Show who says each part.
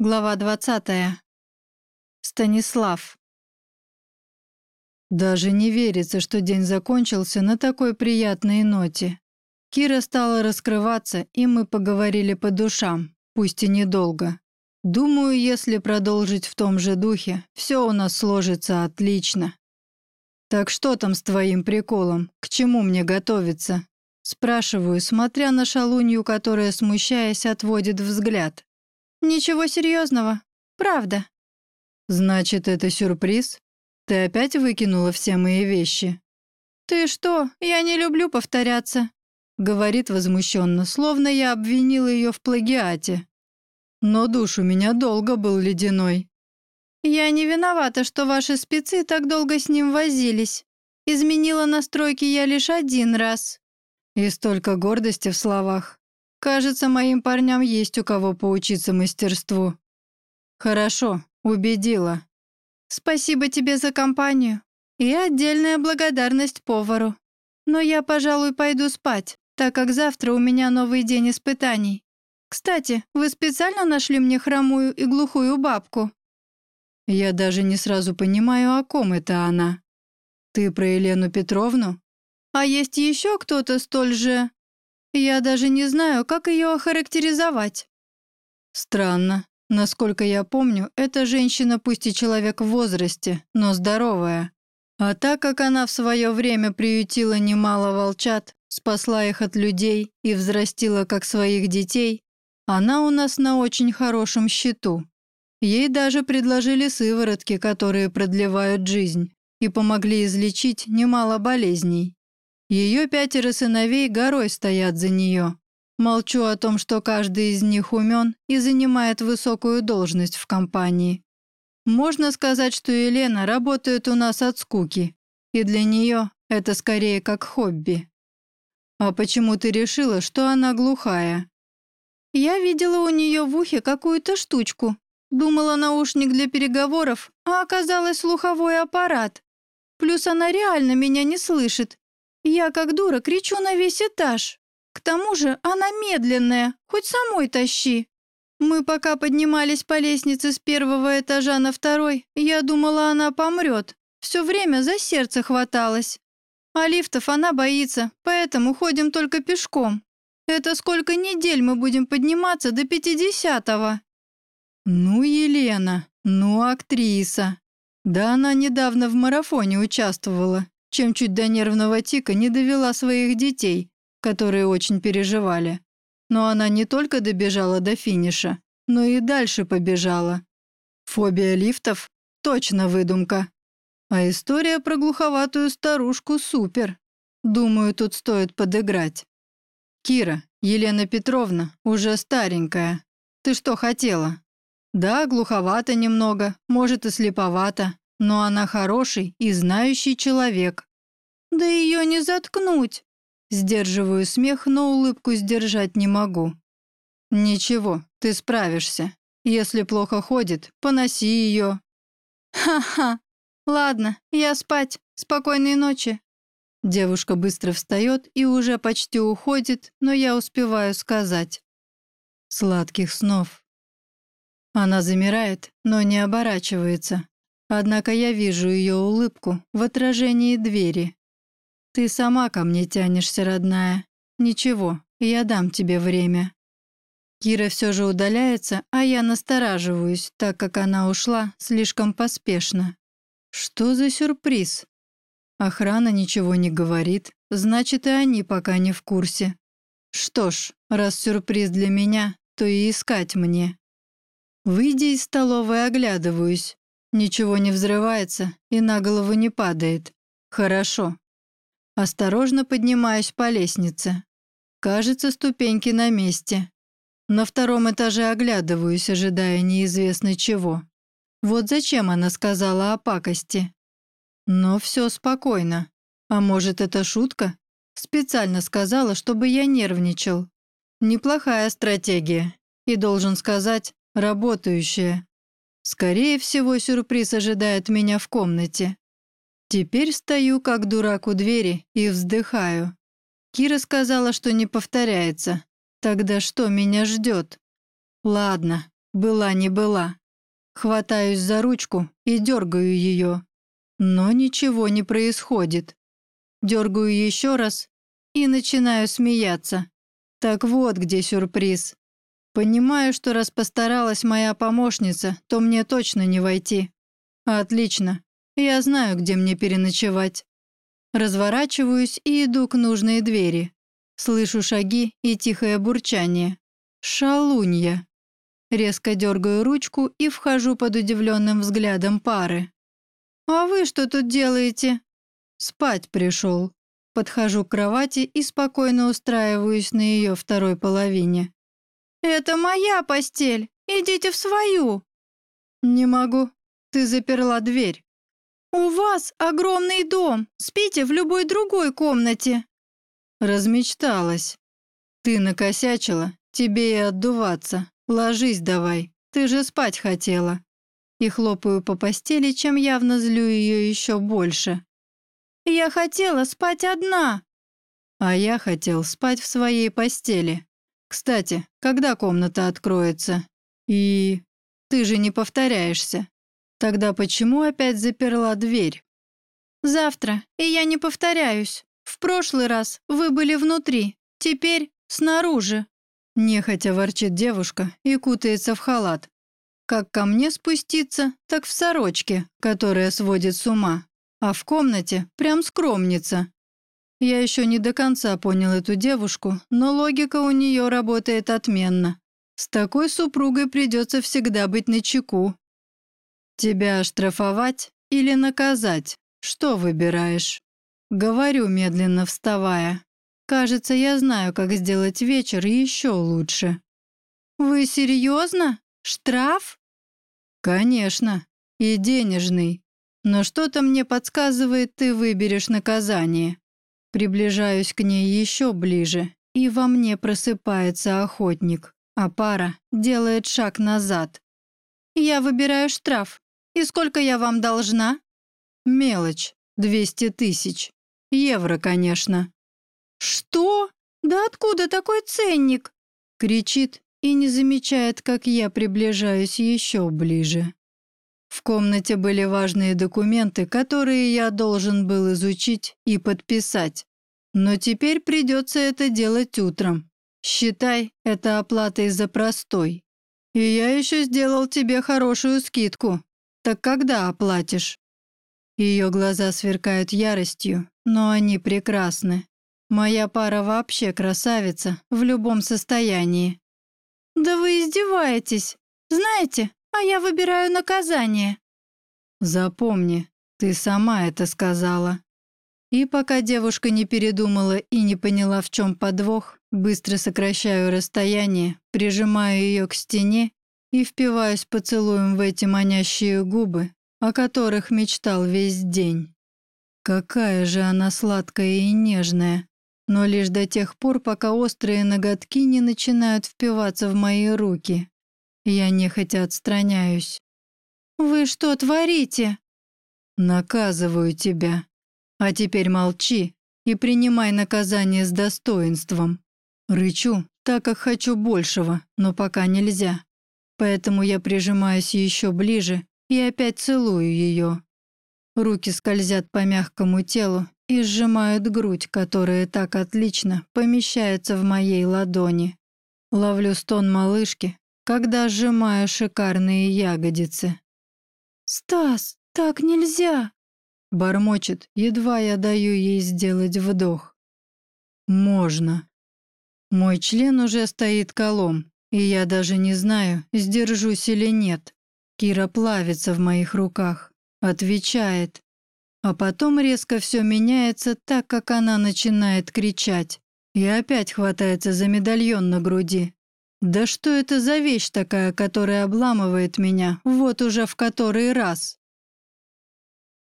Speaker 1: Глава 20. Станислав. Даже не верится, что день закончился на такой приятной ноте. Кира стала раскрываться, и мы поговорили по душам, пусть и недолго. Думаю, если продолжить в том же духе, все у нас сложится отлично. «Так что там с твоим приколом? К чему мне готовиться?» Спрашиваю, смотря на шалунью, которая, смущаясь, отводит взгляд.
Speaker 2: «Ничего серьезного. Правда».
Speaker 1: «Значит, это сюрприз? Ты опять выкинула все мои вещи?»
Speaker 2: «Ты что? Я не люблю повторяться», — говорит возмущенно, словно я обвинила ее в плагиате.
Speaker 1: Но душ у меня долго был ледяной.
Speaker 2: «Я не виновата, что ваши спецы так долго с ним возились. Изменила настройки я лишь один раз».
Speaker 1: И столько гордости в словах. Кажется, моим парням есть у кого поучиться мастерству. Хорошо, убедила.
Speaker 2: Спасибо тебе за компанию. И отдельная благодарность повару. Но я, пожалуй, пойду спать, так как завтра у меня новый день испытаний. Кстати, вы специально нашли мне хромую и глухую бабку?
Speaker 1: Я даже не сразу понимаю, о ком это она. Ты про Елену Петровну?
Speaker 2: А есть еще кто-то столь же я даже не знаю, как ее охарактеризовать.
Speaker 1: Странно. Насколько я помню, эта женщина пусть и человек в возрасте, но здоровая. А так как она в свое время приютила немало волчат, спасла их от людей и взрастила как своих детей, она у нас на очень хорошем счету. Ей даже предложили сыворотки, которые продлевают жизнь и помогли излечить немало болезней. Ее пятеро сыновей горой стоят за нее. Молчу о том, что каждый из них умен и занимает высокую должность в компании. Можно сказать, что Елена работает у нас от скуки, и для нее это скорее как хобби. А почему ты решила, что она глухая?
Speaker 2: Я видела у нее в ухе какую-то штучку. Думала наушник для переговоров, а оказалось слуховой аппарат. Плюс она реально меня не слышит я, как дура, кричу на весь этаж. К тому же она медленная, хоть самой тащи. Мы пока поднимались по лестнице с первого этажа на второй, я думала, она помрет. Все время за сердце хваталась. А лифтов она боится, поэтому ходим только пешком. Это сколько недель мы будем подниматься до пятидесятого?»
Speaker 1: «Ну, Елена, ну, актриса. Да она недавно в марафоне участвовала чем чуть до нервного тика не довела своих детей, которые очень переживали. Но она не только добежала до финиша, но и дальше побежала. Фобия лифтов – точно выдумка. А история про глуховатую старушку – супер. Думаю, тут стоит подыграть. Кира, Елена Петровна, уже старенькая. Ты что хотела? Да, глуховато немного, может и слеповато, но она хороший и знающий человек.
Speaker 2: Да ее не заткнуть.
Speaker 1: Сдерживаю смех, но улыбку сдержать не могу. Ничего, ты справишься. Если плохо ходит, поноси ее.
Speaker 2: Ха-ха. Ладно, я спать. Спокойной ночи.
Speaker 1: Девушка быстро встает и уже почти уходит, но я успеваю сказать. Сладких снов. Она замирает, но не оборачивается. Однако я вижу ее улыбку в отражении двери. «Ты сама ко мне тянешься, родная. Ничего, я дам тебе время». Кира все же удаляется, а я настораживаюсь, так как она ушла слишком поспешно. Что за сюрприз? Охрана ничего не говорит, значит, и они пока не в курсе. Что ж, раз сюрприз для меня, то и искать мне. Выйдя из столовой, оглядываюсь. Ничего не взрывается и на голову не падает. Хорошо. Осторожно поднимаюсь по лестнице. Кажется, ступеньки на месте. На втором этаже оглядываюсь, ожидая неизвестно чего. Вот зачем она сказала о пакости. Но все спокойно. А может, это шутка? Специально сказала, чтобы я нервничал. Неплохая стратегия. И, должен сказать, работающая. Скорее всего, сюрприз ожидает меня в комнате. Теперь стою как дурак у двери и вздыхаю. Кира сказала, что не повторяется. Тогда что меня ждет? Ладно, была не была. Хватаюсь за ручку и дергаю ее. Но ничего не происходит. Дергаю еще раз и начинаю смеяться. Так вот где сюрприз. Понимаю, что раз постаралась моя помощница, то мне точно не войти. Отлично. Я знаю, где мне переночевать. Разворачиваюсь и иду к нужной двери. Слышу шаги и тихое бурчание. Шалунья. Резко дергаю ручку и вхожу под удивленным взглядом пары. «А вы что тут делаете?» «Спать пришел». Подхожу к кровати и спокойно устраиваюсь на ее второй половине. «Это моя постель! Идите в свою!» «Не могу. Ты заперла дверь». «У вас огромный дом. Спите в любой другой комнате». Размечталась. «Ты накосячила. Тебе и отдуваться. Ложись давай. Ты же спать хотела». И хлопаю по постели, чем явно злю ее еще больше. «Я хотела спать одна!» А я хотел спать в своей постели. Кстати, когда комната откроется? И... Ты же не повторяешься. Тогда почему опять заперла дверь? Завтра, и я не повторяюсь. В прошлый раз вы были внутри, теперь снаружи. Нехотя ворчит девушка и кутается в халат. Как ко мне спуститься, так в сорочке, которая сводит с ума а в комнате прям скромница. Я еще не до конца понял эту девушку, но логика у нее работает отменно. С такой супругой придется всегда быть начеку. Тебя оштрафовать или наказать? Что выбираешь? Говорю, медленно вставая. Кажется, я знаю, как сделать вечер еще лучше. Вы серьезно? Штраф? Конечно. И денежный. Но что-то мне подсказывает, ты выберешь наказание. Приближаюсь к ней еще ближе, и во мне просыпается охотник, а пара делает шаг назад. Я выбираю штраф. И сколько я вам должна? Мелочь. Двести тысяч. Евро, конечно. Что? Да откуда такой ценник? Кричит и не замечает, как я приближаюсь еще ближе. В комнате были важные документы, которые я должен был изучить и подписать. Но теперь придется это делать утром. Считай, это оплатой за простой. И я еще сделал тебе хорошую скидку. Так когда оплатишь?» Ее глаза сверкают яростью, но они прекрасны. Моя пара вообще красавица в любом состоянии. «Да вы издеваетесь. Знаете, а я выбираю наказание». «Запомни, ты сама это сказала». И пока девушка не передумала и не поняла, в чем подвох, быстро сокращаю расстояние, прижимаю ее к стене и впиваюсь поцелуем в эти манящие губы, о которых мечтал весь день. Какая же она сладкая и нежная, но лишь до тех пор, пока острые ноготки не начинают впиваться в мои руки. Я нехотя отстраняюсь. «Вы что творите?» «Наказываю тебя. А теперь молчи и принимай наказание с достоинством. Рычу, так как хочу большего, но пока нельзя. Поэтому я прижимаюсь еще ближе и опять целую ее. Руки скользят по мягкому телу и сжимают грудь, которая так отлично помещается в моей ладони. Ловлю стон малышки, когда сжимаю шикарные ягодицы. «Стас, так нельзя!» Бормочет, едва я даю ей сделать вдох. «Можно». Мой член уже стоит колом, и я даже не знаю, сдержусь или нет. Кира плавится в моих руках, отвечает. А потом резко все меняется так, как она начинает кричать. И опять хватается за медальон на груди, да что это за вещь такая, которая обламывает меня, вот уже в который раз?